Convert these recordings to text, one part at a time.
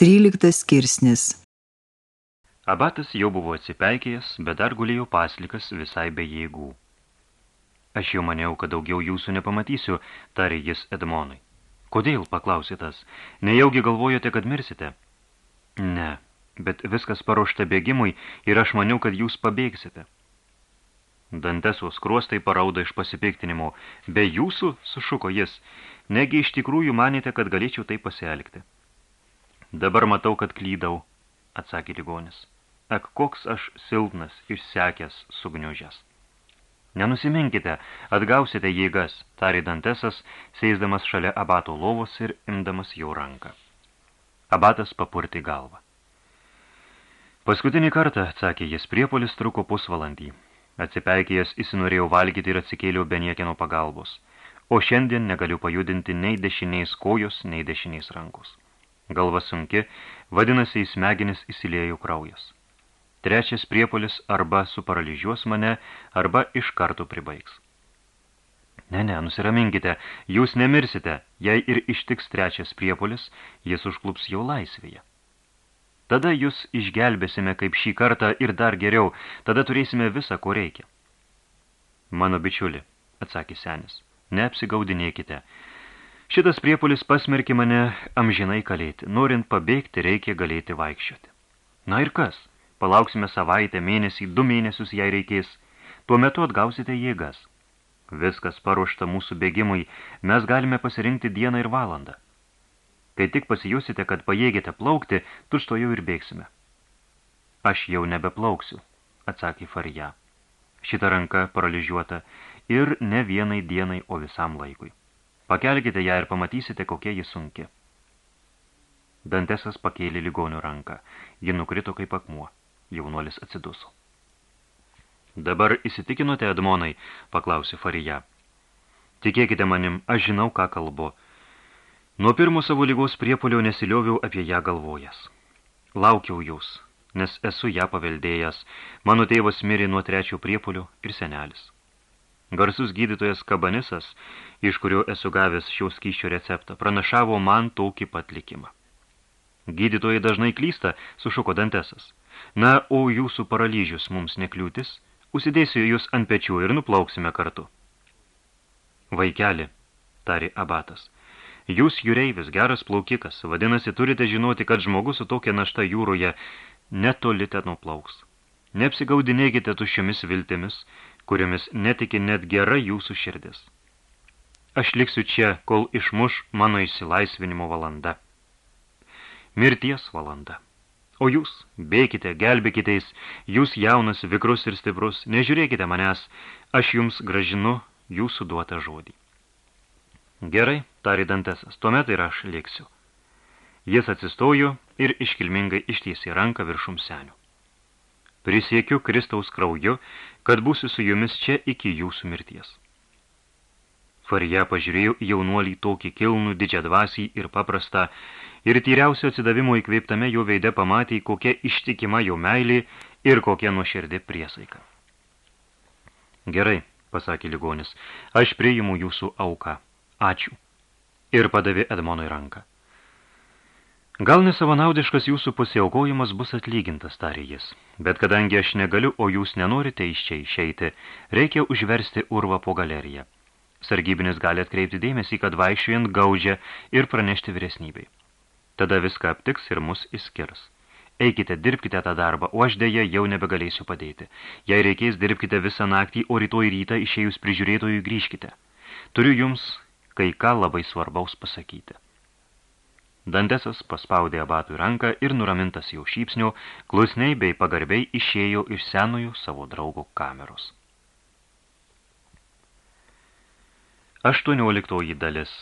13 skirsnis Abatas jau buvo atsipeikėjęs, bet dar gulėjo paslikas visai be jėgų. Aš jau maniau, kad daugiau jūsų nepamatysiu, tarė jis Edmonui. Kodėl, paklausė tas, nejaugi galvojate, kad mirsite? Ne, bet viskas paruošta bėgimui ir aš maniau, kad jūs pabėgsite. Dantesos kruostai paraudo iš pasipiktinimo. Be jūsų, sušuko jis, negi iš tikrųjų manėte, kad galėčiau tai pasielgti. Dabar matau, kad klydau, atsakė ligonis. Ak, koks aš silpnas, išsekęs, sugniužęs. Nenusiminkite, atgausite jėgas, tarė Dantesas, seisdamas šalia abato lovos ir imdamas jo ranką. Abatas papurti galvą. Paskutinį kartą, atsakė jis, priepolis truko pusvalandį. Atsipeikėjęs įsinorėjau valgyti ir atsikėliau be niekieno pagalbos. O šiandien negaliu pajudinti nei dešiniais kojos, nei dešiniais rankos. Galva sunki, vadinasi, į smegenis įsilėjų kraujas. Trečias priepolis arba suparaližiuos mane, arba iš karto pribaigs. Ne, ne, nusiraminkite, jūs nemirsite, jei ir ištiks trečias priepolis, jis užklups jau laisvėje. Tada jūs išgelbėsime kaip šį kartą ir dar geriau, tada turėsime visą, ko reikia. Mano bičiuli, atsakė senis, neapsigaudinėkite, Šitas priepolis pasmerkė mane amžinai kalėti. Norint pabėgti, reikia galėti vaikščioti. Na ir kas? Palauksime savaitę, mėnesį, du mėnesius, jei reikės. Tuo metu atgausite jėgas. Viskas paruošta mūsų bėgimui, mes galime pasirinkti dieną ir valandą. Kai tik pasijusite, kad pajėgėte plaukti, tušto jau ir bėgsime. Aš jau nebeplauksiu, atsakė Farija. Šita ranka paralyžiuota ir ne vienai dienai, o visam laikui. Pakelkite ją ir pamatysite, kokia ji sunki. Dantesas pakėlė ligonių ranką. Ji nukrito kaip akmuo. Jaunuolis atsiduso. Dabar įsitikinote, Edmonai, paklausė Farija. Tikėkite manim, aš žinau, ką kalbu. Nuo pirmo savo lygos priepolio nesilioviau apie ją galvojas. Laukiau jūs, nes esu ją paveldėjęs. Mano tėvas mirė nuo trečio priepolio ir senelis. Garsus gydytojas Kabanisas, iš kurio esu gavęs šios skyščio receptą, pranašavo man tokį pat likimą. Gydytojai dažnai klysta, sušuko Dantesas. Na, o jūsų paralyžius mums nekliūtis, užsidėsiu jūs ant pečių ir nuplauksime kartu. Vaikeli, tari abatas, jūs jūreivis, geras plaukikas, vadinasi, turite žinoti, kad žmogus su tokia našta jūroje netoli ten nuplauks. Neapsigaudinėkite tuščiomis viltimis, kuriomis netiki net gera jūsų širdis. Aš liksiu čia, kol išmuš mano išsilaisvinimo valanda. Mirties valanda. O jūs, bėkite, gelbėkiteis, jūs jaunas, vikrus ir stiprus, nežiūrėkite manęs, aš jums gražinu jūsų duotą žodį. Gerai, tari Dantesas, tuomet ir aš liksiu. Jis atsistojo ir iškilmingai ištiesė ranką viršum senių. Prisiekiu Kristaus krauju, kad būsiu su jumis čia iki jūsų mirties. Farija pažiūrėjo jaunuolį tokį kilnų, didžią dvasį ir paprastą, ir tyriausio atsidavimo įkveiptame jo veide pamatė, kokia ištikima jo meilė ir kokia nuoširdė priesaika. Gerai, pasakė ligonis, aš priimu jūsų auką. Ačiū. Ir padavė Edmonui ranką. Gal nesavanaudiškas jūsų pasiaukojimas bus atlygintas, tarė jis. Bet kadangi aš negaliu, o jūs nenorite iš čia išeiti, reikia užversti urvą po galeriją. Sargybinis gali atkreipti dėmesį, kad vaikščiojant gaudžia ir pranešti vyresnybei. Tada viską aptiks ir mus įskirs. Eikite, dirbkite tą darbą, o aš dėja jau nebegalėsiu padėti. Jei reikės, dirbkite visą naktį, o rytoj rytą išėjus prižiūrėtojų grįžkite. Turiu jums kai ką labai svarbaus pasakyti. Dantesas paspaudė abatui ranką ir nuramintas jau šypsnio, klusniai bei pagarbiai išėjo iš senųjų savo draugo kameros. 18 dalis.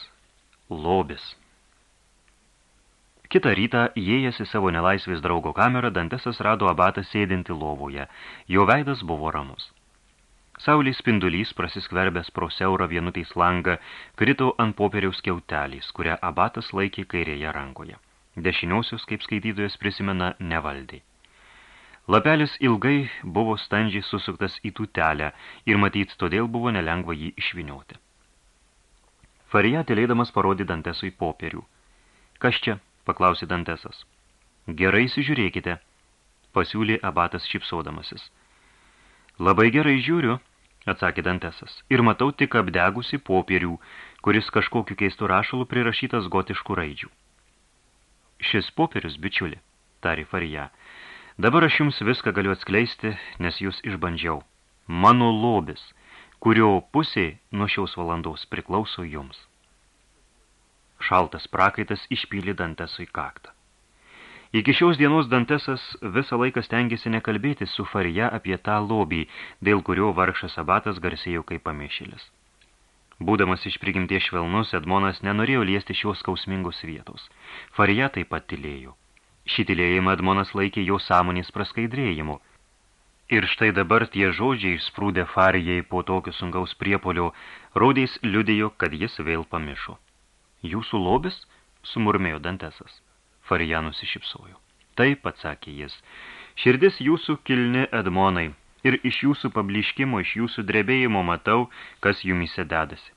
Lobis. Kitą rytą, įėjęs į savo nelaisvės draugo kamerą, Dantesas rado abatą sėdinti lovoje. Jo veidas buvo ramus. Saulės spindulys, prasiskverbęs pro siaurą vienutės langą, krito ant popieriaus kiautelės, kurią abatas laikė kairėje rankoje. Dešiniosios, kaip skaitytojas prisimena, nevaldė. Lapelis ilgai buvo standžiai susuktas į tutelę ir matyt, todėl buvo nelengva jį išvinioti. Farija telėdamas parodė Dantesui popierių. Kas čia? paklausė Dantesas. Gerai įsižiūrėkite, pasiūlė abatas šipsodamasis. Labai gerai žiūriu, atsakė Dantesas, ir matau tik apdegusi popierių, kuris kažkokiu keistu rašalu prirašytas gotiškų raidžių. Šis popierius, bičiuli, tarė Farija, dabar aš jums viską galiu atskleisti, nes jūs išbandžiau. Mano lobis, kurio pusė nuo šios valandos priklauso jums. Šaltas prakaitas išpylė Dantesui kaktą. Iki šios dienos Dantesas visą laiką stengiasi nekalbėti su Farija apie tą lobį, dėl kurio vargšas abatas garsėjo kaip pamišėlis. Būdamas iš prigimties švelnus, Edmonas nenorėjo liesti šios skausmingos vietos. Farija taip pat tylėjo. Šį tylėjimą Edmonas laikė jo sąmonės praskaidrėjimu. Ir štai dabar tie žodžiai išsprūdė Farijai po tokio sungaus priepolio, rodės liudėjo, kad jis vėl pamišo. Jūsų lobis? sumurmėjo Dantesas. Farija nusišypsojo. Taip, atsakė jis, širdis jūsų kilni Edmonai, ir iš jūsų pabliškimo, iš jūsų drebėjimo matau, kas jumise dedasi.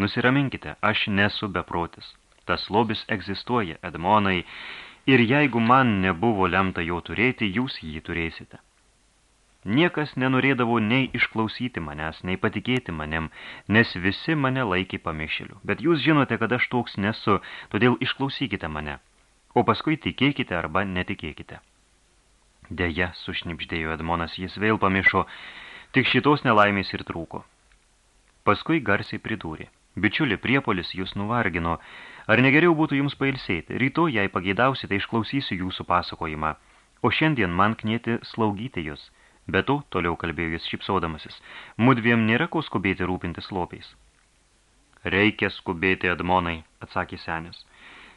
Nusiraminkite, aš nesu beprotis. Tas lobis egzistuoja, Edmonai, ir jeigu man nebuvo lemta jo turėti, jūs jį turėsite. Niekas nenorėdavo nei išklausyti manęs, nei patikėti manim, nes visi mane laikė pamišėliu. Bet jūs žinote, kad aš toks nesu, todėl išklausykite mane, o paskui tikėkite arba netikėkite. Deja, sušnipždėjo Edmonas, jis vėl pamišo, tik šitos nelaimės ir trūko. Paskui garsiai pridūrė. Bičiuli, priepolis jūs nuvargino. Ar negeriau būtų jums pailsėti? Rytoj, jei pageidausite, išklausysiu jūsų pasakojimą. O šiandien man knieti slaugyti jūs. Be to, toliau kalbėjo jis šipsodamasis, mudviem nėra ko skubėti rūpintis lopiais. Reikia skubėti, Edmonai, atsakė senis.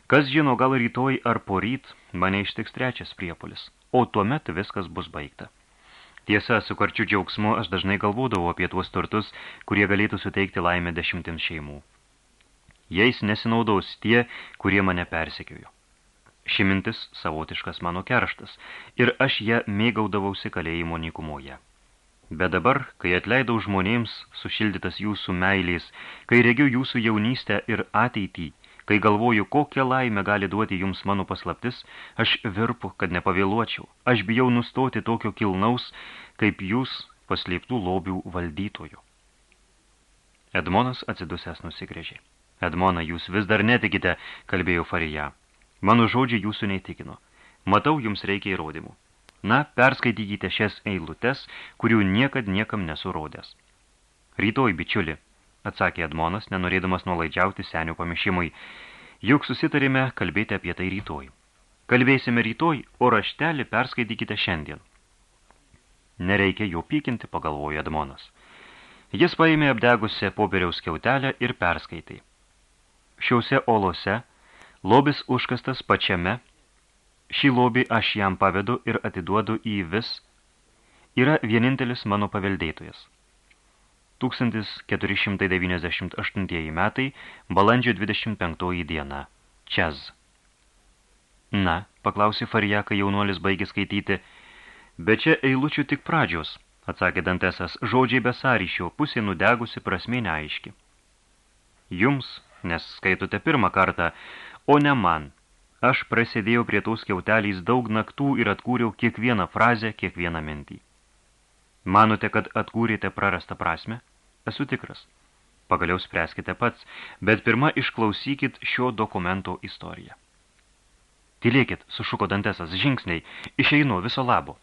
Kas žino, gal rytoj ar poryt mane ištiks trečias priepolis, o tuomet viskas bus baigta. Tiesa, su karčiu džiaugsmu aš dažnai galvodavau apie tuos turtus, kurie galėtų suteikti laimę dešimtims šeimų. Jais nesinaudaus tie, kurie mane persekiojo. Ši mintis savotiškas mano kerštas, ir aš ją mėgaudavausi kalėjimo nykumoje. Bet dabar, kai atleidau žmonėms sušildytas jūsų meilės, kai regiu jūsų jaunystę ir ateitį, kai galvoju, kokią laimę gali duoti jums mano paslaptis, aš virpu, kad nepavėluočiau. Aš bijau nustoti tokio kilnaus, kaip jūs paslėptų lobių valdytojų. Edmonas atsidusęs nusigrėžė. Edmona, jūs vis dar netikite, kalbėjo Farija. Mano žodžiai jūsų neįtikino. Matau, jums reikia įrodymų. Na, perskaitykite šias eilutes, kurių niekad niekam nesurodęs. Rytoj, bičiuli, atsakė Edmonas, nenorėdamas nuolaidžiauti senio pamišimui, juk susitarime kalbėti apie tai rytoj. Kalbėsime rytoj, o raštelį perskaitykite šiandien. Nereikia jo pykinti, pagalvojo Edmonas. Jis paėmė apdegusią popieriaus kiautelę ir perskaitai. Šiause olose – Lobis užkastas pačiame, šį lobį aš jam pavedu ir atiduodu į vis, yra vienintelis mano paveldėtojas. 1498 metai, balandžio 25 diena. Čez. Na, paklausė Farija, kai jaunuolis baigė skaityti, bet čia eilučių tik pradžios, atsakė Dantesas, žodžiai besaryšio, pusė nudegusi prasmė neaiški. Jums, nes skaitote pirmą kartą, o ne man. Aš prasidėjau prie tos kiauteliais daug naktų ir atkūriau kiekvieną frazę, kiekvieną mintį. Manote, kad atkūrėte prarastą prasme? Esu tikras. Pagaliau spręskite pats, bet pirma išklausykit šio dokumento istoriją. Tylėkit, sušuko Dantesas, žingsniai, išeinu viso labo.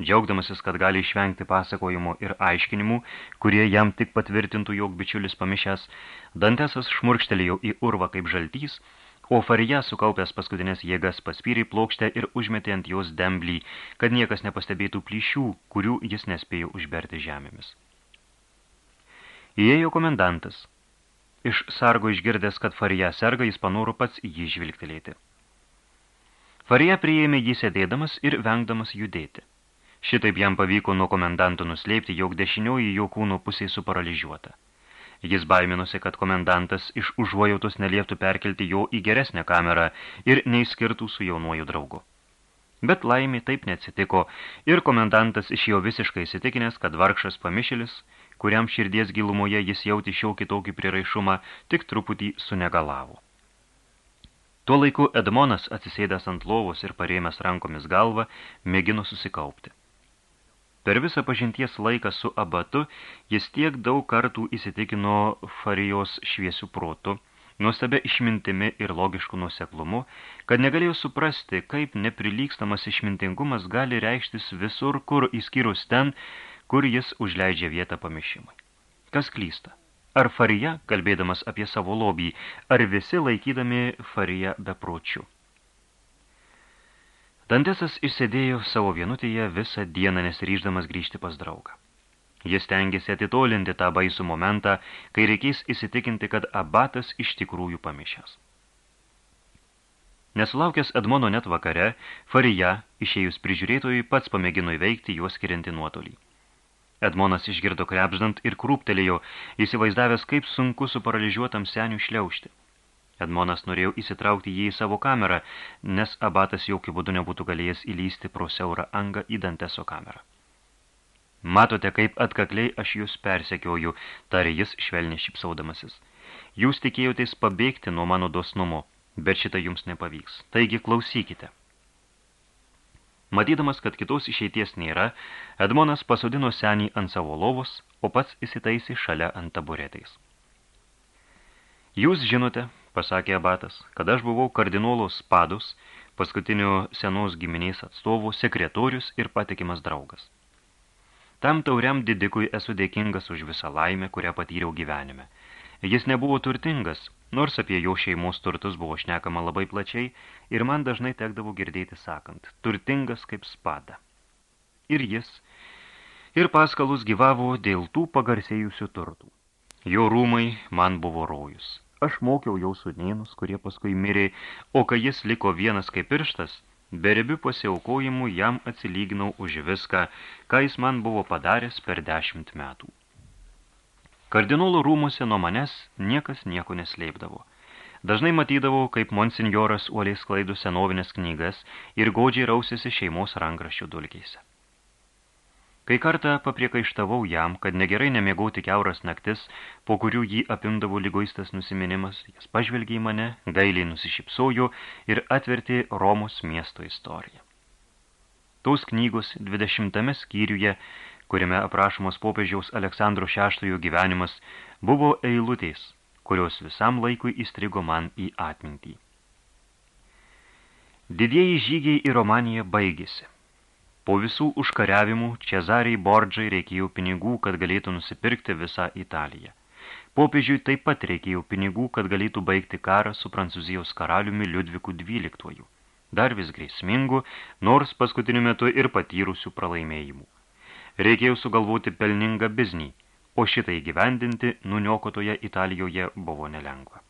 Džiaugdamasis, kad gali išvengti pasakojimo ir aiškinimų, kurie jam tik patvirtintų, jog bičiulis pamišęs, Dantesas šmurkštelėjo į urvą kaip žaltys, o Farija, sukaupęs paskutinės jėgas, paspyrė plokštę ir užmetė ant jos demblį, kad niekas nepastebėtų plyšių, kurių jis nespėjo užberti žemėmis. Įėjo komendantas. Iš sargo išgirdęs, kad Farija serga, jis panoro pats jį žvilgtelėti. Farija priėmė jį sėdėdamas ir vengdamas judėti. Šitaip jam pavyko nuo komendanto nuslėpti, jog dešinioji jo kūno pusė suparaližiuota. Jis baiminosi, kad komendantas iš užuojautos nelieptų perkelti jo į geresnę kamerą ir neįskirtų su jaunuoju draugu. Bet laimė taip neatsitiko ir komendantas išėjo visiškai įsitikinęs, kad vargšas pamišėlis, kuriam širdies gilumoje jis jauti šiau kitokį priraišumą, tik truputį sunegalavo. Tuo laiku Edmonas, atsisėdęs ant lovos ir parėmęs rankomis galvą, mėgino susikaupti. Per visą pažinties laiką su abatu jis tiek daug kartų įsitikino Farijos šviesių protų, nuostabia išmintimi ir logišku nuseklumu, kad negalėjo suprasti, kaip neprilykstamas išmintingumas gali reikštis visur, kur įskyrus ten, kur jis užleidžia vietą pamišimui. Kas klysta? Ar Farija, kalbėdamas apie savo lobį, ar visi laikydami Fariją bepročių? Dantesas išsėdėjo savo vienutėje visą dieną nesryždamas grįžti pas draugą. Jis tengiasi atitolinti tą baisų momentą, kai reikės įsitikinti, kad abatas iš tikrųjų pamišęs. Nesulaukęs Edmono net vakare, Farija, išėjus prižiūrėtojui, pats pamėgino įveikti juos skirianti nuotolį. Edmonas išgirdo krebždant ir krūptelėjo, įsivaizdavęs, kaip sunku su paralyžiuotam seniu šliaužti. Edmonas norėjo įsitraukti jį į savo kamerą, nes abatas jokių būdų nebūtų galėjęs įlysti pro siaurą angą į Danteso kamerą. Matote, kaip atkakliai aš jūs persekioju, tarė jis švelniai šipsaudamasis. Jūs tikėjotės pabėgti nuo mano dosnumo, bet šitą jums nepavyks. Taigi klausykite. Matydamas, kad kitos išeities nėra, Edmonas pasodino senį ant savo lovos, o pats įsitaisi šalia ant taburetais. Jūs žinote, pasakė abatas, kad aš buvau kardinolos padus, paskutinio senos giminės atstovų, sekretorius ir patikimas draugas. Tam tauriam didikui esu dėkingas už visą laimę, kurią patyriau gyvenime. Jis nebuvo turtingas, nors apie jo šeimos turtus buvo šnekama labai plačiai ir man dažnai tekdavo girdėti sakant, turtingas kaip spada. Ir jis, ir paskalus gyvavo dėl tų pagarsėjusių turtų. Jo rūmai man buvo rojus. Aš mokiau jau sudnėnus, kurie paskui mirė, o kai jis liko vienas kaip pirštas, beribių pasiaukojimų jam atsilyginau už viską, ką jis man buvo padaręs per dešimt metų. Kardinolų rūmuose nuo manęs niekas nieko neslėpdavo. Dažnai matydavau, kaip monsinjoras uoliai sklaidų senovinės knygas ir godžiai rausėsi šeimos rankraščių dulkėse. Kai kartą papriekaištavau jam, kad negerai nemiegauti keuras naktis, po kurių jį apimdavo lygoistas nusiminimas, jis pažvelgė į mane, gailiai nusišypsojo ir atvertė Romos miesto istoriją. Tos knygos 20 skyriuje kuriame aprašomos popiežiaus Aleksandro VI gyvenimas, buvo eilutės, kurios visam laikui įstrigo man į atmintį. Didieji žygiai į Romaniją baigėsi. Po visų užkariavimų Čezariai Bordžai reikėjo pinigų, kad galėtų nusipirkti visą Italiją. Popiežiui taip pat reikėjo pinigų, kad galėtų baigti karą su Prancūzijos karaliumi Liudviku XII. Dar vis grėsmingų, nors paskutiniu metu ir patyrusių pralaimėjimų. Reikėjo sugalvoti pelningą biznį, o šitai gyvendinti nuniokotoje Italijoje buvo nelengva.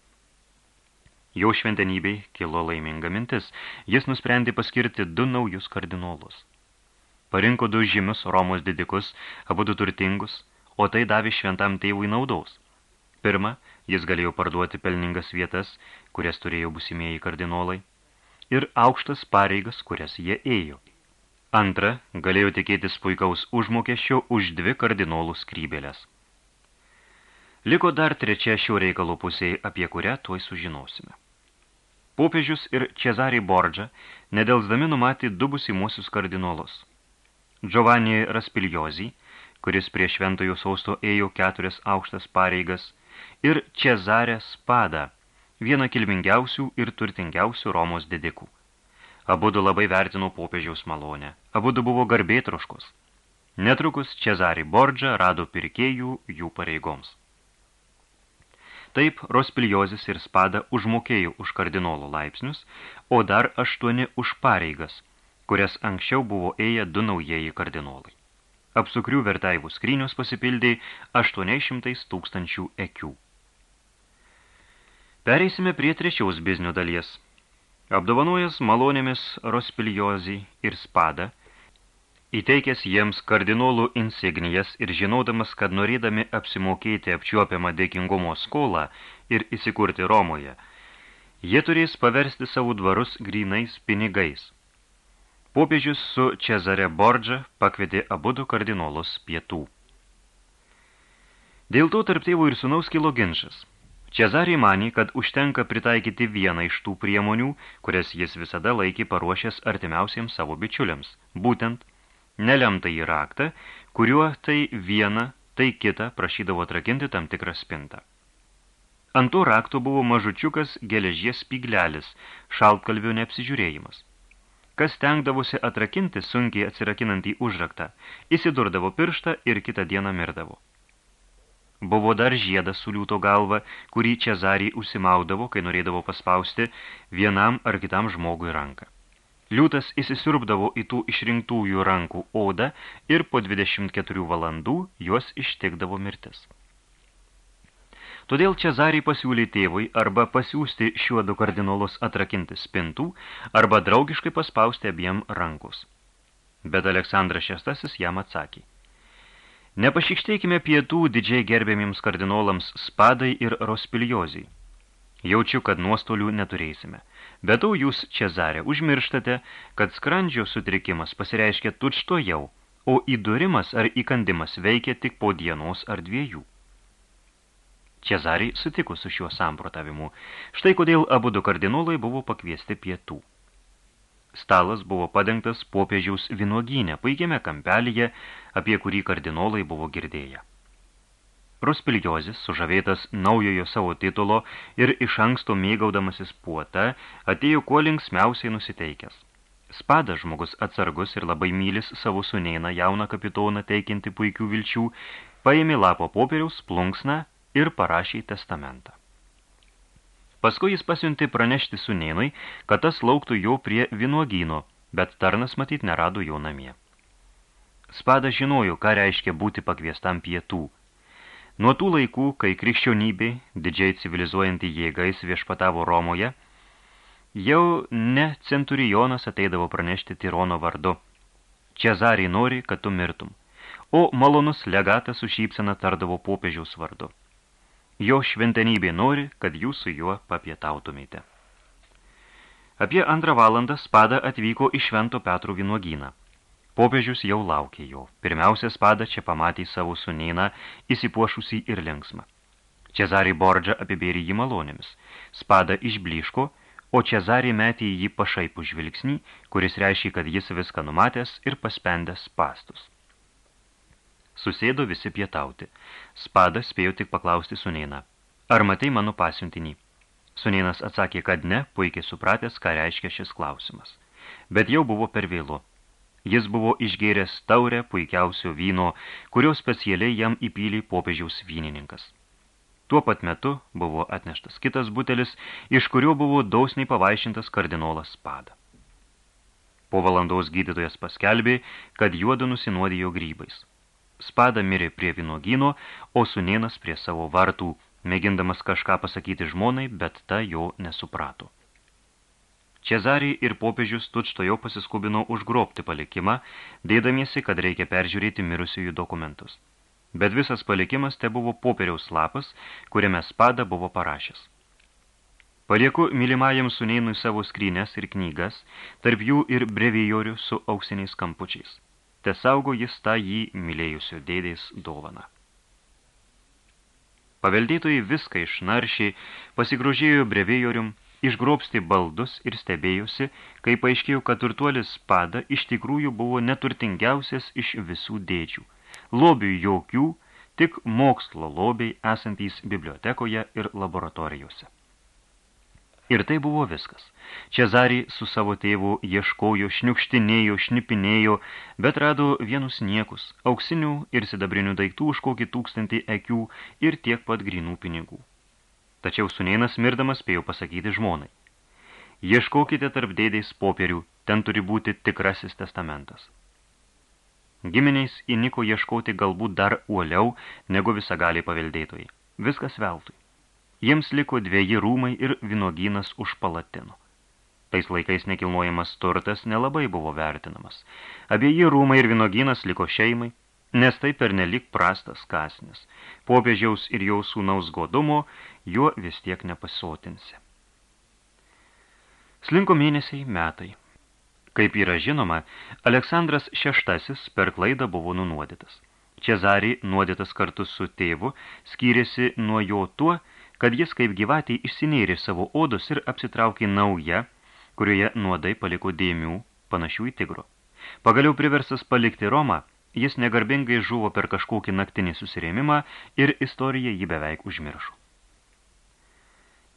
Jau šventenybei kilo laiminga mintis, jis nusprendė paskirti du naujus kardinolus. Parinko du žymius Romos didikus, abu du turtingus, o tai davė šventam tėvui naudos. Pirma, jis galėjo parduoti pelningas vietas, kurias turėjo busimieji kardinolai, ir aukštas pareigas, kurias jie ėjo. Antra, galėjo tikėtis puikaus užmokesčio už dvi kardinolų skrybėlės. Liko dar trečia šio reikalo pusėje, apie kurią tuoj sužinosime. Popiežius ir Cezarį Bordžą nedelsdami numatė du busimuosius kardinolus. Giovanni Raspiljozi, kuris prie šventojo sausto ėjo keturias aukštas pareigas, ir Cezarė Spada, vieną kilmingiausių ir turtingiausių Romos didikų. Abudu labai vertino popiežiaus malonę. Abudu buvo garbėtroškos. Netrukus Cezarį Bordžą rado pirkėjų jų pareigoms. Taip, Rospiliozis ir Spada užmokėjo už kardinolo laipsnius, o dar aštuoni už pareigas, kurias anksčiau buvo ėję du naujieji kardinolai. Apsukrių vertaivų skrynius pasipildė 800 tūkstančių ekių. Pereisime prie trečiaus biznio dalies – Apdovanojęs malonėmis Rospiliozį ir Spadą, įteikęs jiems kardinolų insignijas ir žinodamas, kad norėdami apsimokėti apčiuopiamą dėkingumo skolą ir įsikurti Romoje, jie turės paversti savo dvarus grynais pinigais. Popiežius su Cezare Bordža pakvietė abudu kardinolus pietų. Dėl to tarp tėvų ir sunaus kilo ginčas. Čezarį manė, kad užtenka pritaikyti vieną iš tų priemonių, kurias jis visada laikė paruošęs artimiausiems savo bičiuliams. Būtent, nelemtai į raktą, kuriuo tai vieną, tai kitą prašydavo atrakinti tam tikrą spintą. Ant to rakto buvo mažučiukas geležies spyglelis, šaltkalvių neapsižiūrėjimas. Kas tenkdavosi atrakinti sunkiai atsirakinantį užraktą, įsidurdavo pirštą ir kitą dieną mirdavo. Buvo dar žiedas su liūto galva, kurį Čezarį užsimaudavo, kai norėdavo paspausti vienam ar kitam žmogui ranką. Liūtas įsisiurbdavo į tų išrinktųjų rankų odą ir po 24 valandų juos ištikdavo mirtis. Todėl Čezarį pasiūlė tėvui arba pasiūsti šiuo du kardinolus atrakinti spintų, arba draugiškai paspausti abiem rankus. Bet Aleksandras VI jam atsakė. Nepašykštėkime pietų didžiai gerbėmiems kardinolams spadai ir rospiliozijai. Jaučiu, kad nuostolių neturėsime. Bet to jūs, Čezarė, užmirštate, kad skrandžio sutrikimas pasireiškia tučto jau, o įdurimas ar įkandimas veikia tik po dienos ar dviejų. Čezarį sutiko su šiuo samprotavimu. Štai kodėl abu du kardinolai buvo pakviesti pietų. Stalas buvo padengtas popiežiaus vinuogynė, puikiame kampelyje, apie kurį kardinolai buvo girdėję. Ruspiliozis, sužavėtas naujojo savo titulo ir iš anksto mėgaudamasis puota, atėjo kuo linksmiausiai nusiteikęs. Spadas žmogus atsargus ir labai mylis savo sunėną jauną kapitoną teikinti puikių vilčių, paėmė lapo popieriaus plunksną ir parašė testamentą. Paskui jis pasiuntė pranešti sunėnui, kad tas lauktų jo prie vinuogyno, bet tarnas matyt nerado jo namie. Spada žinojo, ką reiškia būti pakviestam pietų. Nuo tų laikų, kai krikščionybė, didžiai civilizuojanti jėgais viešpatavo Romoje, jau ne centurijonas ateidavo pranešti Tirono vardu. Čezarį nori, kad tu mirtum, o malonus legatas su šypsena tardavo popiežiaus vardu. Jo šventenybė nori, kad jūs su juo papietautumėte. Apie antrą valandą spada atvyko į Švento Petro vynuogyną. Popiežius jau laukė jo. Pirmiausia, spada čia pamatė savo sunėną, įsipuošusį ir linksmą. Čezarį Bordžą apibėrė jį malonėmis. Spada išbliško, o Čezarį metė jį pašaipų žvilgsnį, kuris reiškia, kad jis viską numatęs ir paspendęs pastus. Susėdo visi pietauti. Spadas spėjo tik paklausti sunėną. Ar matai mano pasiuntinį? Sunėnas atsakė, kad ne, puikiai supratęs, ką reiškia šis klausimas. Bet jau buvo per vėlu. Jis buvo išgėręs taurę puikiausio vyno, kurio specialiai jam įpylė popiežiaus vynininkas. Tuo pat metu buvo atneštas kitas butelis, iš kurio buvo dausniai pavaišintas kardinolas spada. Po valandos gydytojas paskelbė, kad juodu nusinuodijo grybais. Spada mirė prie vynuogyno, o sunėnas prie savo vartų, mėgindamas kažką pasakyti žmonai, bet ta jo nesuprato. Čezarį ir popiežius tučto jau pasiskubino užgrobti palikimą, dėdamiesi, kad reikia peržiūrėti mirusiųjų dokumentus. Bet visas palikimas te buvo popieriaus lapas, kuriame spada buvo parašęs. Palieku mylimajam suneinui savo skrynės ir knygas, tarp jų ir brevijorių su auksiniais kampučiais te saugo jis tą jį mylėjusio dėdės dovaną. Paveldėtojai viską išnaršė, pasigrožėjo brevėjorium, išgrobsti baldus ir stebėjusi, kai paaiškėjo, kad turtuolis spada iš tikrųjų buvo neturtingiausias iš visų dėdžių. Lobių jokių, tik mokslo lobiai esantys bibliotekoje ir laboratorijose. Ir tai buvo viskas. Čezarį su savo tėvu ieškojo, šniukštinėjo, šnipinėjo, bet rado vienus niekus, auksinių ir sidabrinių daiktų už kokį tūkstantį ekių ir tiek pat grinų pinigų. Tačiau sunėnas mirdamas spėjo pasakyti žmonai. Ieškokite tarp dėdės popierių, ten turi būti tikrasis testamentas. Giminiais įniko ieškoti galbūt dar uoliau negu visagaliai paveldėtojai. Viskas veltui. Jiems liko dviejį rūmai ir vinogynas už palatino. Tais laikais nekilnojamas turtas nelabai buvo vertinamas. Abieji rūmai ir vinogynas liko šeimai, nes tai pernelik prastas kasnis. Popiežiaus ir jau sūnaus godumo juo vis tiek nepasotinsi. Slinko mėnesiai metai. Kaip yra žinoma, Aleksandras VI per klaidą buvo nunuodytas. Čezarį nuodytas kartu su tėvu skyrėsi nuo jo tuo, kad jis kaip gyvatį išsinėrė savo odos ir apsitraukė naują, kurioje nuodai paliko dėmių, panašių į tigro. Pagaliau priversas palikti Romą, jis negarbingai žuvo per kažkokį naktinį susirėmimą ir istorija jį beveik užmiršo.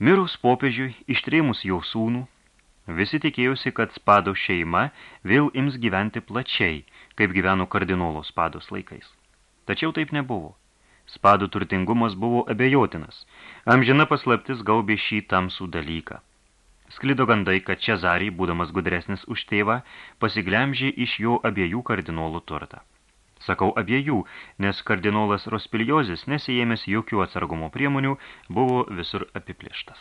Mirus popiežiui, ištrėmus jo sūnų, visi tikėjusi, kad spado šeima vėl ims gyventi plačiai, kaip gyveno kardinolo spados laikais. Tačiau taip nebuvo. Spadų turtingumas buvo abejotinas. Amžina paslaptis gaubė šį tamsų dalyką. Sklido gandai, kad Čezarį, būdamas gudresnis už tėvą, pasiglemžė iš jo abiejų kardinolų turtą. Sakau abiejų, nes kardinolas Rospiliozis, nesijėmęs jokių atsargumo priemonių, buvo visur apiplėštas.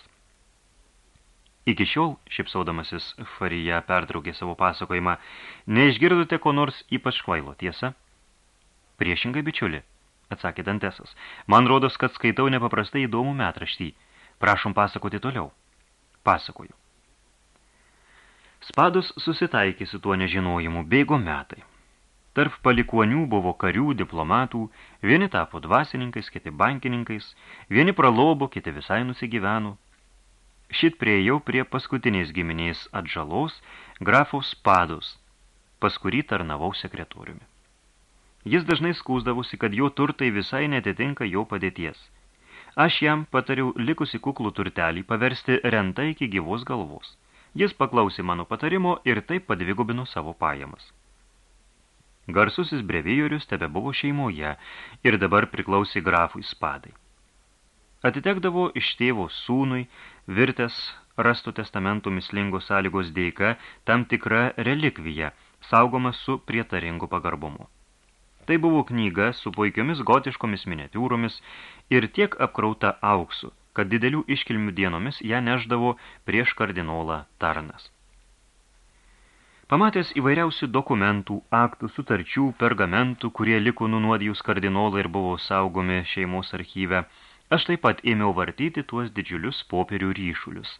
Iki šiol, šipsaudamasis, Farija pertraukė savo pasakojimą, neišgirdote ko nors ypač kvailo, tiesa? Priešingai, bičiuli, atsakė Dantesas. Man rodos, kad skaitau nepaprastai įdomų metraštį. Prašom pasakoti toliau. Pasakoju. Spadus susitaikė su tuo nežinojimu, bėgo metai. Tarp palikuonių buvo karių, diplomatų, vieni tapo dvasininkais, kiti bankininkais, vieni pralobo, kiti visai nusigyveno. Šit priejau prie paskutinės giminės atžalos grafos Spadus, pas kurį tarnavau sekretoriumi. Jis dažnai skūsdavosi, kad jo turtai visai netitinka jo padėties. Aš jam patariau likusi kuklų turtelį paversti rentą iki gyvos galvos. Jis paklausė mano patarimo ir taip padvigubino savo pajamas. Garsusis brevijorius tebe buvo šeimoje ir dabar priklausė grafui spadai. Atitekdavo iš tėvo sūnui, virtęs rastų testamentų mislingos sąlygos dėka tam tikra relikvija, saugoma su prietaringu pagarbumu. Tai buvo knyga su puikiomis gotiškomis miniatiūromis ir tiek apkrauta auksu, kad didelių iškilmių dienomis ją neždavo prieš kardinolą Tarnas. Pamatęs įvairiausių dokumentų, aktų, sutarčių, pergamentų, kurie liko nunuodijus kardinolą ir buvo saugomi šeimos archyve, aš taip pat ėmiau vartyti tuos didžiulius popierių ryšulius,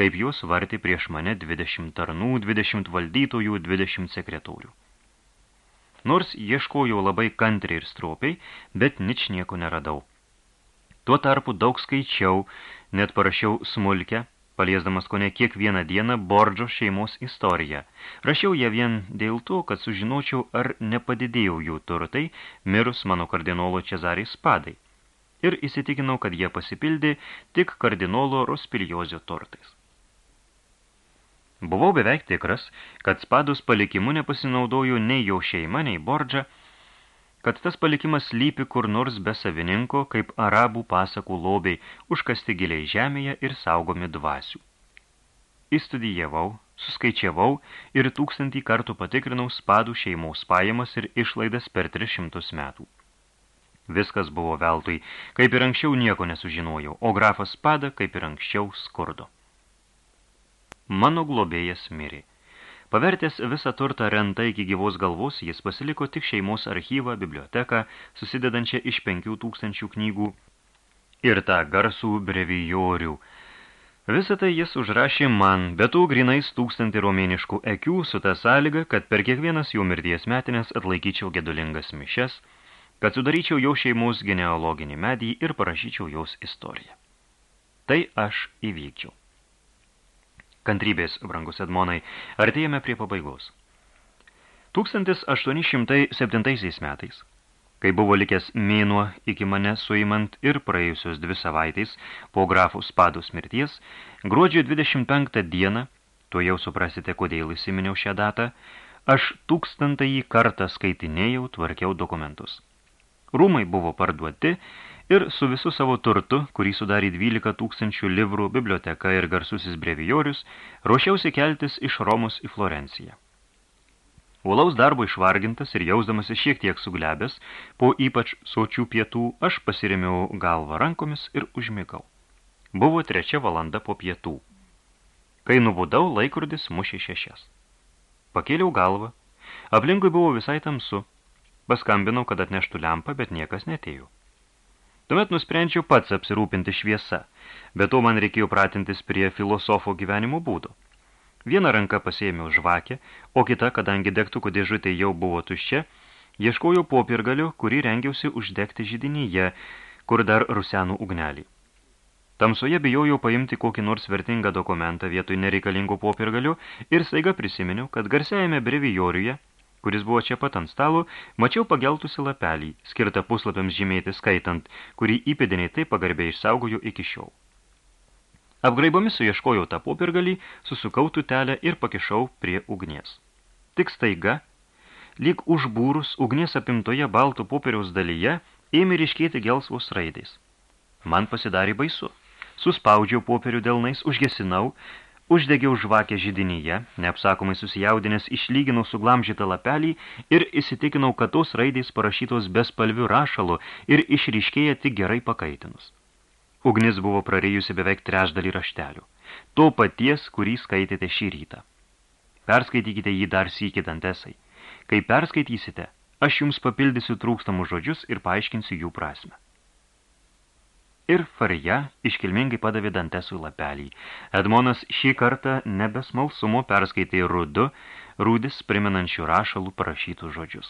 kaip juos varti prieš mane 20 tarnų, 20 valdytojų, 20 sekretorių. Nors ieškojau labai kantriai ir stropiai, bet nič nieko neradau. Tuo tarpu daug skaičiau, net parašiau smulkę, paliesdamas kone kiekvieną dieną Bordžo šeimos istoriją. Rašiau ją vien dėl to, kad sužinočiau, ar nepadidėjau jų turtai, mirus mano kardinolo Cezarį spadai. Ir įsitikinau, kad jie pasipildė tik kardinolo Rospiliozio turtais. Buvau beveik tikras, kad spadus palikimu nepasinaudojo nei jo šeima, nei bordža, kad tas palikimas lypi kur nors be savininko, kaip arabų pasakų lobiai, užkasti giliai žemėje ir saugomi dvasių. Įstudijavau, suskaičiavau ir tūkstantį kartų patikrinau spadų šeimos pajamas ir išlaidas per 300 metų. Viskas buvo veltui, kaip ir anksčiau nieko nesužinojau, o grafas spada, kaip ir anksčiau, skurdo mano globėjas mirė. Pavertęs visą turtą rentą iki gyvos galvos, jis pasiliko tik šeimos archyvą, biblioteką, susidedančią iš penkių tūkstančių knygų ir tą garsų brevijorių. Visą tai jis užrašė man, bet tų grinais tūkstantį romėniškų ekių su ta sąlyga, kad per kiekvienas jų mirties metinės atlaikyčiau gedulingas mišes, kad sudaryčiau jau šeimos genealoginį medį ir parašyčiau jos istoriją. Tai aš įvykčiau. Kantrybės, brangus Edmonai, artėjame prie pabaigos. 1807 metais, kai buvo likęs mėnuo iki mane suimant ir praėjusios dvi savaitės po grafų spadus mirties, gruodžio 25 dieną, to jau suprasite, kodėl įsiminiau šią datą, aš tūkstantąjį kartą skaitinėjau, tvarkiau dokumentus. Rūmai buvo parduoti ir su visu savo turtu, kurį sudarė 12 tūkstančių livrų biblioteka ir garsusis brevijorius, ruošiausi keltis iš Romos į Florenciją. Uolaus darbo išvargintas ir jausdamasi šiek tiek suglebęs, po ypač sočių pietų aš pasiremiau galvą rankomis ir užmigau. Buvo trečia valanda po pietų. Kai nubudau, laikrodis mušė šešias. Pakėliau galvą. Aplinkui buvo visai tamsu. Paskambinau, kad atneštų lempą, bet niekas netėjo. Tuomet nusprendžiau pats apsirūpinti šviesa, bet to man reikėjo pratintis prie filosofo gyvenimo būdo. Vieną ranką pasėmiau žvakę, o kita, kadangi degtukų dėžutė jau buvo tuščia, ieškojau popirgalio, kurį rengiausi uždegti židinyje, kur dar rusenų ugnelį. Tamsoje bijojau paimti kokį nors vertingą dokumentą vietoj nereikalingų popirgalių ir staiga prisiminiau, kad garsiajame brevijoriuje, kuris buvo čia pat ant stalo, mačiau pageltusi lapelį, skirtą puslapiams žymėti skaitant, kurį įpėdiniai taip pagarbiai išsaugojo iki šiol. Apgraibomis suieškojau tą popirgalį, susukau tutelę ir pakišau prie ugnies. Tik staiga, lyg užbūrus ugnies apimtoje baltų popieriaus dalyje, ėmė ryškėti gelsvos raidės. Man pasidarė baisu. Suspaudžiau popierių delnais, užgesinau, uždegiau žvakę židinyje, neapsakomai susijaudinęs išlyginau suglamžytą lapelį ir įsitikinau, kad tos raidės parašytos bespalvių rašalu ir išryškėja tik gerai pakaitinus. Ugnis buvo prarėjusi beveik trešdalį raštelių. To paties, kurį skaitėte šį rytą. Perskaitykite jį dar sykį dantesai. Kai perskaitysite, aš jums papildysiu trūkstamus žodžius ir paaiškinsiu jų prasme ir Farija iškilmingai padavė Dantesui lapelį. Edmonas šį kartą nebesmalsumo perskaitė rudu, rūdis primenančių rašalų parašytų žodžius.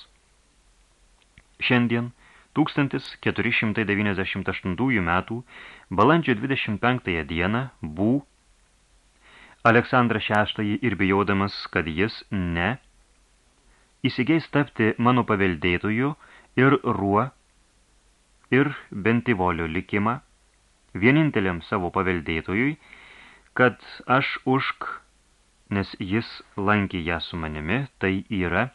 Šiandien, 1498 metų, balandžio 25 dieną, bū, Aleksandras VI ir bijodamas, kad jis ne, įsigeis tapti mano paveldėtoju ir ruo ir bentivolio likimą, vieninteliam savo paveldėtojui, kad aš užk, nes jis lankė ją su manimi, tai yra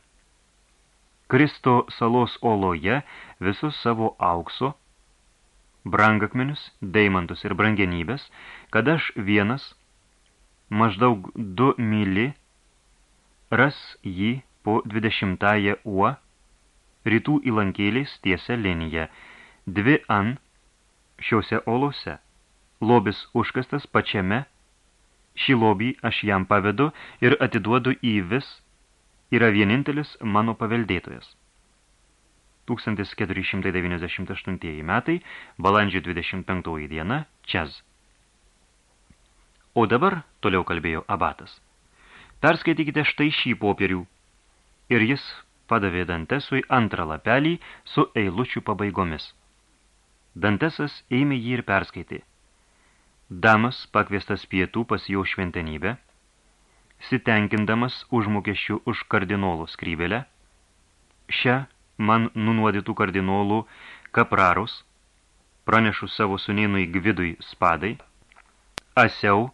Kristo salos oloje visus savo aukso, brangakmenius, deimantus ir brangenybės, kad aš vienas, maždaug du myli, ras jį po dvidešimtąją uo, rytų įlankėliais tiesia linija, dvi an šiuose olose. Lobis užkastas pačiame, šį lobį aš jam pavedu ir atiduodu į vis, yra vienintelis mano paveldėtojas. 1498 metai, balandžio 25 diena, Čez. O dabar, toliau kalbėjo abatas, perskaitykite štai šį popierių. Ir jis padavė Dantesui antrą lapelį su eilučių pabaigomis. Dantesas ėmė jį ir perskaitė. Damas pakviestas pietų pas jo šventenybę, sitenkindamas užmokesčių už kardinolų skrybelę, šią man nunuodytų kardinolų kaprarus, pranešu savo sunėnui Gvidui spadai, asiau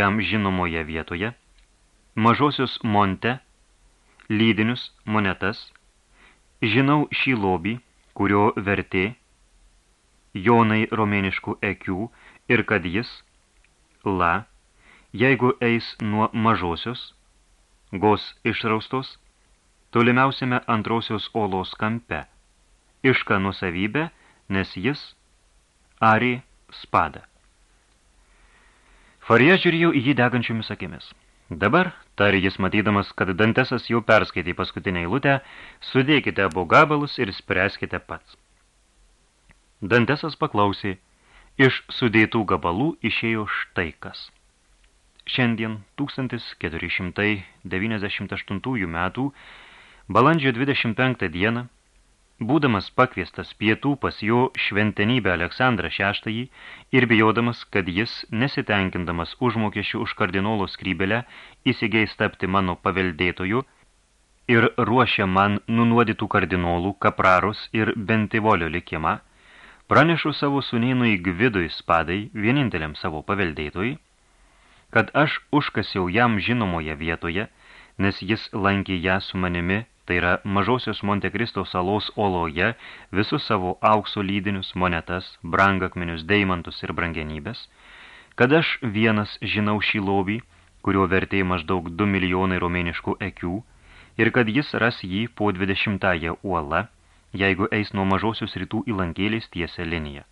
jam žinomoje vietoje, mažosios monte, lydinius monetas, žinau šį lobį, kurio vertė jonai romėniškų ekių ir kad jis, la, jeigu eis nuo mažosios, gos išraustos, tolimiausiame antrosios olos kampe, iška nusavybę, nes jis ari spada. Farija žiūrėjau į jį degančiomis akimis. Dabar, tarė jis matydamas, kad Dantesas jau perskaitė paskutinę eilutę, sudėkite abu gabalus ir spręskite pats. Dantesas paklausė, iš sudėtų gabalų išėjo štai kas. Šiandien 1498 metų, balandžio 25 dieną, būdamas pakviestas pietų pas jo šventenybę Aleksandrą VI ir bijodamas, kad jis, nesitenkindamas užmokesčių už kardinolo skrybelę, įsigeis tapti mano paveldėtoju ir ruošia man nunuodytų kardinolų, kaprarus ir bentivolio likimą, pranešu savo sunėnui Gvidui spadai, vieninteliam savo paveldėtojui, kad aš užkasiau jam žinomoje vietoje, nes jis lankė ją su manimi, tai yra mažosios Montekristo salos oloje, visus savo aukso lydinius, monetas, brangakmenius, deimantus ir brangenybės, kad aš vienas žinau šį lobį, kurio vertė maždaug 2 milijonai romėniškų ekių, ir kad jis ras jį po 20 uolą, jeigu eis nuo mažosios rytų įlankėlės tiesia linija.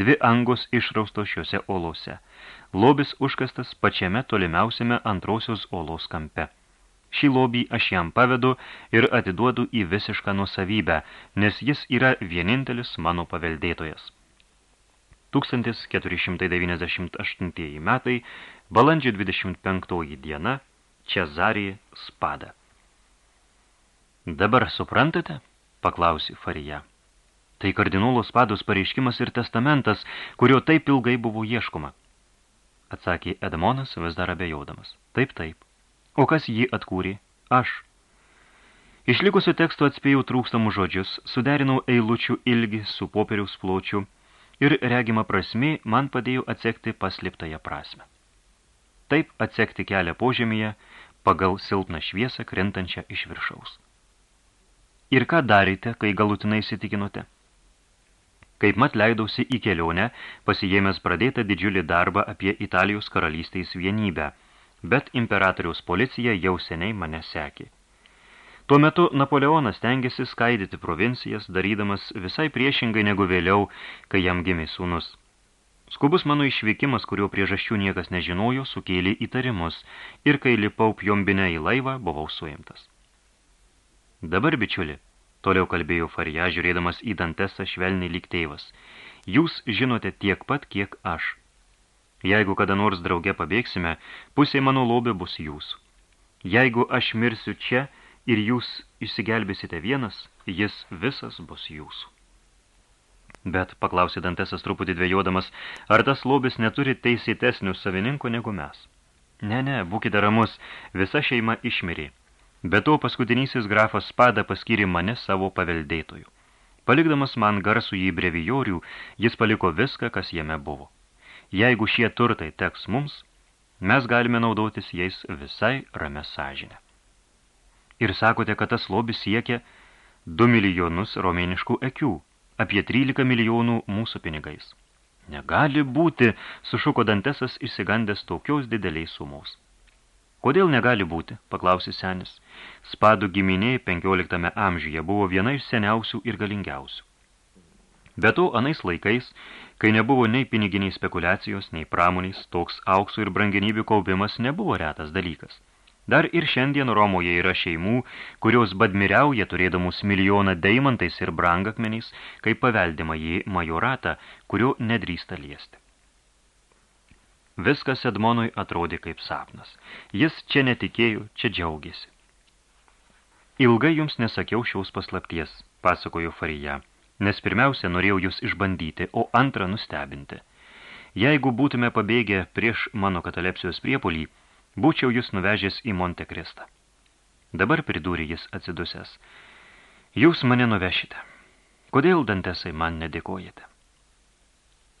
Dvi angos išrausto šiuose olose. Lobis užkastas pačiame tolimiausiame antrosios olos kampe. Šį lobį aš jam pavedu ir atiduodu į visišką nusavybę, nes jis yra vienintelis mano paveldėtojas. 1498 metai, balandžio 25 diena, Čezarį spada. Dabar suprantate? Paklausė Farija. Tai kardinolo spados pareiškimas ir testamentas, kurio taip ilgai buvo ieškoma. Atsakė Edmonas vis dar abejaudamas. Taip, taip. O kas jį atkūrė? Aš. Išlikusiu tekstu atspėjau trūkstamus žodžius, suderinau eilučių ilgį su popieriaus pločiu ir regima prasmė man padėjo atsekti paslėptąją prasme. Taip atsekti kelią požemėje pagal silpną šviesą krentančią iš viršaus. Ir ką darėte, kai galutinai įsitikinote? Kaip mat leidausi į kelionę, pasijėmęs pradėtą didžiulį darbą apie Italijos karalystės vienybę, bet imperatoriaus policija jau seniai mane sekė. Tuo metu Napoleonas tengiasi skaidyti provincijas, darydamas visai priešingai negu vėliau, kai jam gimė sūnus. Skubus mano išvykimas, kurio priežasčių niekas nežinojo, sukėlė įtarimus ir kai lipau pjombinę į laivą, buvau suimtas. Dabar, bičiuli, Toliau kalbėjo Farija, žiūrėdamas į Dantesą švelniai lyg tėvas. Jūs žinote tiek pat, kiek aš. Jeigu kada nors drauge pabėgsime, pusė mano lobė bus jūsų. Jeigu aš mirsiu čia ir jūs išsigelbėsite vienas, jis visas bus jūsų. Bet, paklausė Dantesas truputį dvėjodamas, ar tas lobis neturi teisėtesnių savininkų negu mes? Ne, ne, būkite ramus, visa šeima išmirė. Be to paskutinysis grafas Spada paskyrė mane savo paveldėtojų. Palikdamas man garsų į brevijorių, jis paliko viską, kas jame buvo. Jeigu šie turtai teks mums, mes galime naudotis jais visai ramę sąžinę. Ir sakote, kad tas lobis siekia 2 milijonus romėniškų ekių, apie 13 milijonų mūsų pinigais. Negali būti, sušuko Dantesas išsigandęs tokios dideliais sumos. Kodėl negali būti, paklausė senis. Spadų giminiai 15 amžiuje buvo viena iš seniausių ir galingiausių. Be to, anais laikais, kai nebuvo nei piniginiai spekulacijos, nei pramoniais, toks auksų ir brangenybių kaupimas nebuvo retas dalykas. Dar ir šiandien Romoje yra šeimų, kurios badmiriauja turėdamus milijoną deimantais ir brangakmeniais, kaip paveldima į majoratą, kurio nedrįsta liesti. Viskas Edmonui atrodė kaip sapnas. Jis čia netikėjo, čia džiaugėsi. Ilgai jums nesakiau šiaus paslapties, pasakojo Farija, nes pirmiausia norėjau jūs išbandyti, o antrą nustebinti. Jeigu būtume pabėgę prieš mano katalepsijos priepolį, būčiau jūs nuvežęs į Monte Kristą. Dabar pridūrė jis atsidusęs. Jūs mane nuvešite. Kodėl, Dantesai, man nedėkojate?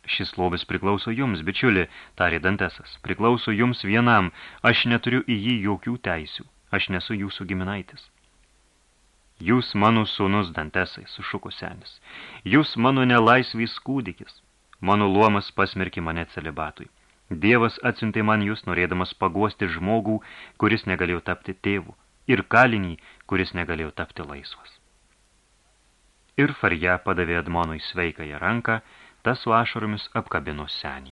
Šis lobis priklauso jums, bičiuli, tarė Dantesas. Priklauso jums vienam, aš neturiu į jį jokių teisių, aš nesu jūsų giminaitis. Jūs mano sūnus Dantesai, sušuko senis. Jūs mano nelaisvys kūdikis. Mano luomas pasmerkė mane celibatui. Dievas atsiuntė man jūs, norėdamas paguosti žmogų, kuris negalėjo tapti tėvų, ir kalinį, kuris negalėjo tapti laisvas. Ir Farja padavė Edmonui sveikąją ranką, tas su ašaromis apkabino senį.